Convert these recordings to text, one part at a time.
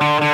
Uh-huh.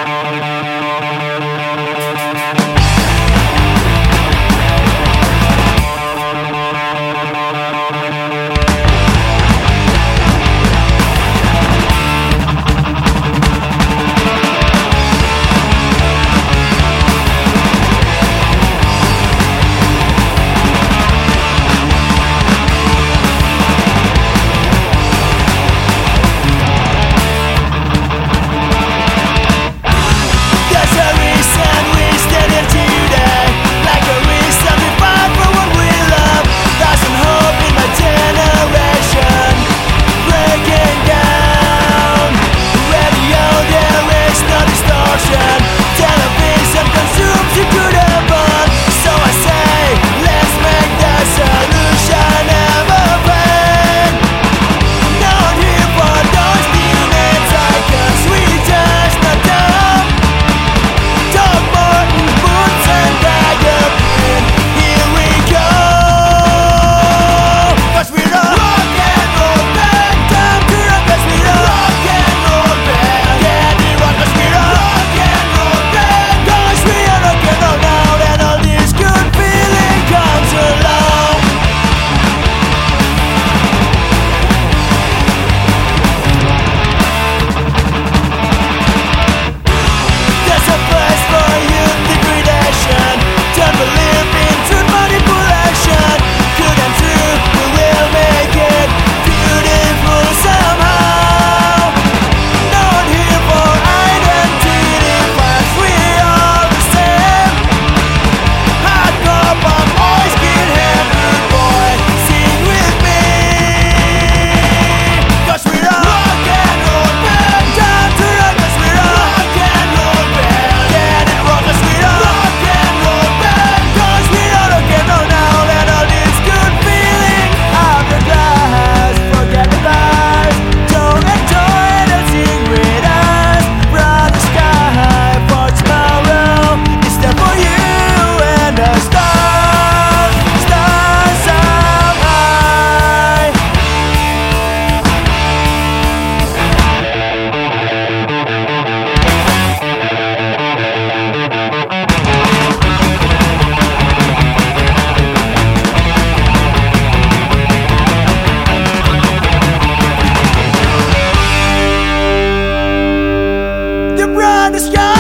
The sky